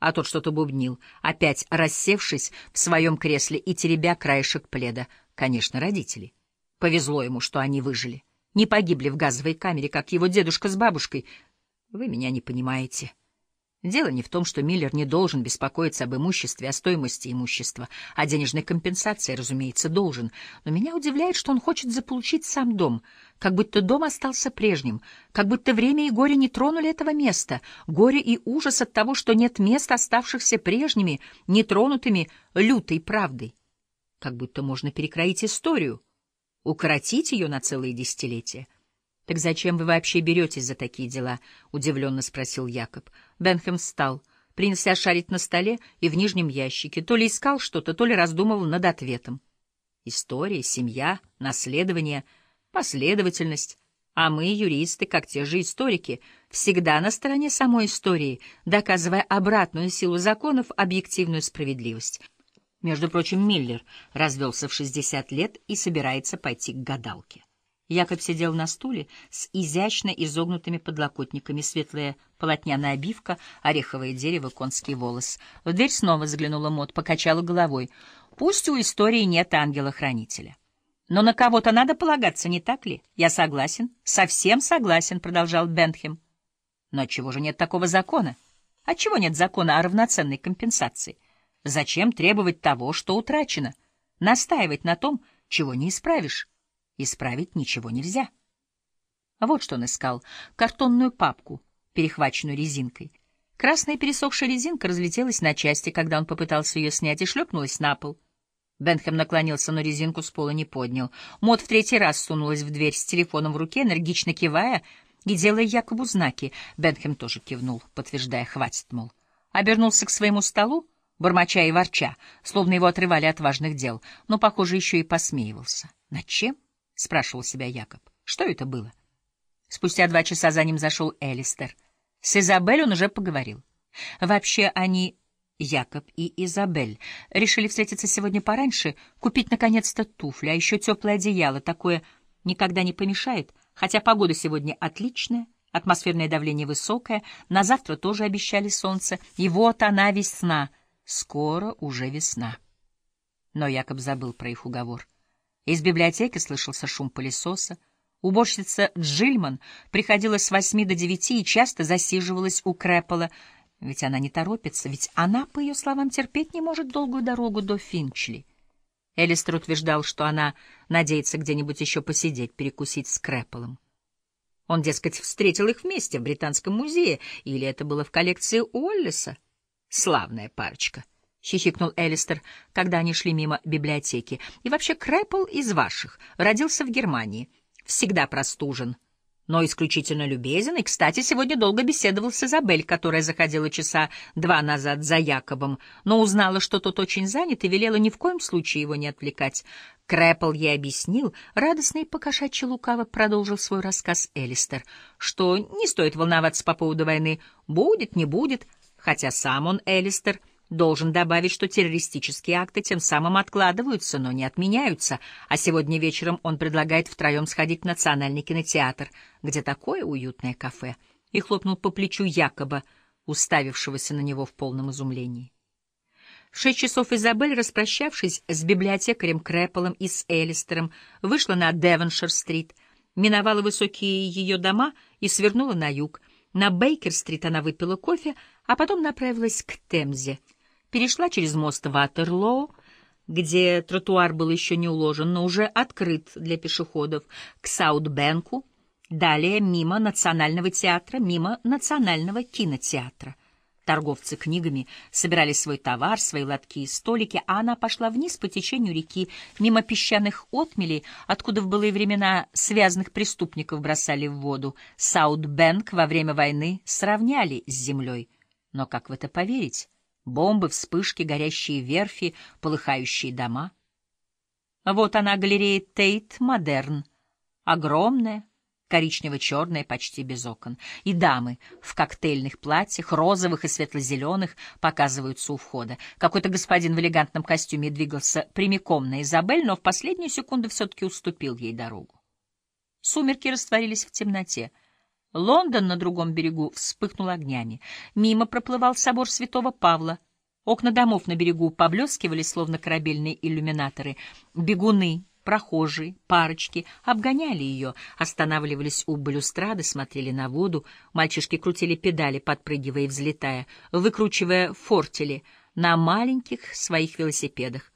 А тот что-то бубнил, опять рассевшись в своем кресле и теребя краешек пледа. Конечно, родители. Повезло ему, что они выжили. Не погибли в газовой камере, как его дедушка с бабушкой. Вы меня не понимаете. Дело не в том, что Миллер не должен беспокоиться об имуществе, о стоимости имущества, о денежной компенсации, разумеется, должен. Но меня удивляет, что он хочет заполучить сам дом, как будто дом остался прежним, как будто время и горе не тронули этого места, горе и ужас от того, что нет мест, оставшихся прежними, нетронутыми лютой правдой. Как будто можно перекроить историю, укоротить ее на целые десятилетия. «Так зачем вы вообще беретесь за такие дела?» — удивленно спросил Якоб. Бенхэм встал, принялся шарить на столе и в нижнем ящике. То ли искал что-то, то ли раздумывал над ответом. История, семья, наследование, последовательность. А мы, юристы, как те же историки, всегда на стороне самой истории, доказывая обратную силу законов, объективную справедливость. Между прочим, Миллер развелся в 60 лет и собирается пойти к гадалке. Якоб сидел на стуле с изящно изогнутыми подлокотниками, светлая полотняная обивка, ореховое дерево, конский волос. В дверь снова заглянула Мот, покачала головой. Пусть у истории нет ангела-хранителя. Но на кого-то надо полагаться, не так ли? Я согласен, совсем согласен, продолжал Бентхем. Но чего же нет такого закона? Отчего нет закона о равноценной компенсации? Зачем требовать того, что утрачено? Настаивать на том, чего не исправишь? Исправить ничего нельзя. А вот что он искал — картонную папку, перехваченную резинкой. Красная пересохшая резинка разлетелась на части, когда он попытался ее снять, и шлепнулась на пол. Бенхэм наклонился, но резинку с пола не поднял. Мот в третий раз сунулась в дверь с телефоном в руке, энергично кивая и делая Якобу знаки. Бенхэм тоже кивнул, подтверждая «хватит», мол. Обернулся к своему столу, бормоча и ворча, словно его отрывали от важных дел, но, похоже, еще и посмеивался. Над чем? — спрашивал себя Якоб. Что это было? Спустя два часа за ним зашел Элистер. С Изабель он уже поговорил. Вообще они, Якоб и Изабель, решили встретиться сегодня пораньше, купить наконец-то туфли, а еще теплое одеяло. Такое никогда не помешает, хотя погода сегодня отличная, атмосферное давление высокое, на завтра тоже обещали солнце, и вот она весна, скоро уже весна. Но Якоб забыл про их уговор. Из библиотеки слышался шум пылесоса. Уборщица Джильман приходила с восьми до девяти и часто засиживалась у Крэппола, ведь она не торопится, ведь она, по ее словам, терпеть не может долгую дорогу до Финчли. Элистер утверждал, что она надеется где-нибудь еще посидеть, перекусить с Крэпполом. Он, дескать, встретил их вместе в Британском музее, или это было в коллекции Уоллеса. Славная парочка. — хихикнул Элистер, когда они шли мимо библиотеки. — И вообще Крэппл из ваших, родился в Германии, всегда простужен, но исключительно любезен, и, кстати, сегодня долго беседовал с Изабель, которая заходила часа два назад за Якобом, но узнала, что тот очень занят, и велела ни в коем случае его не отвлекать. Крэппл ей объяснил, радостно и покошачьи лукаво продолжил свой рассказ Элистер, что не стоит волноваться по поводу войны, будет, не будет, хотя сам он, Элистер, — Должен добавить, что террористические акты тем самым откладываются, но не отменяются, а сегодня вечером он предлагает втроем сходить в Национальный кинотеатр, где такое уютное кафе, и хлопнул по плечу якобы уставившегося на него в полном изумлении. В шесть часов Изабель, распрощавшись с библиотекарем Крэпполом и с Элистером, вышла на Девоншир-стрит, миновала высокие ее дома и свернула на юг. На Бейкер-стрит она выпила кофе, а потом направилась к Темзе — перешла через мост Ватерлоу, где тротуар был еще не уложен, но уже открыт для пешеходов, к Саутбенку, далее мимо Национального театра, мимо Национального кинотеатра. Торговцы книгами собирали свой товар, свои лотки и столики, а она пошла вниз по течению реки, мимо песчаных отмелей, откуда в былые времена связанных преступников бросали в воду. Саутбенк во время войны сравняли с землей. Но как в это поверить? Бомбы, вспышки, горящие верфи, полыхающие дома. Вот она, галерея Тейт Модерн. Огромная, коричнево-черная, почти без окон. И дамы в коктейльных платьях, розовых и светло-зеленых, показываются у входа. Какой-то господин в элегантном костюме двигался прямиком на Изабель, но в последнюю секунду все-таки уступил ей дорогу. Сумерки растворились в темноте. Лондон на другом берегу вспыхнул огнями. Мимо проплывал собор святого Павла. Окна домов на берегу поблескивали, словно корабельные иллюминаторы. Бегуны, прохожие, парочки обгоняли ее, останавливались у балюстрады, смотрели на воду. Мальчишки крутили педали, подпрыгивая и взлетая, выкручивая фортели на маленьких своих велосипедах.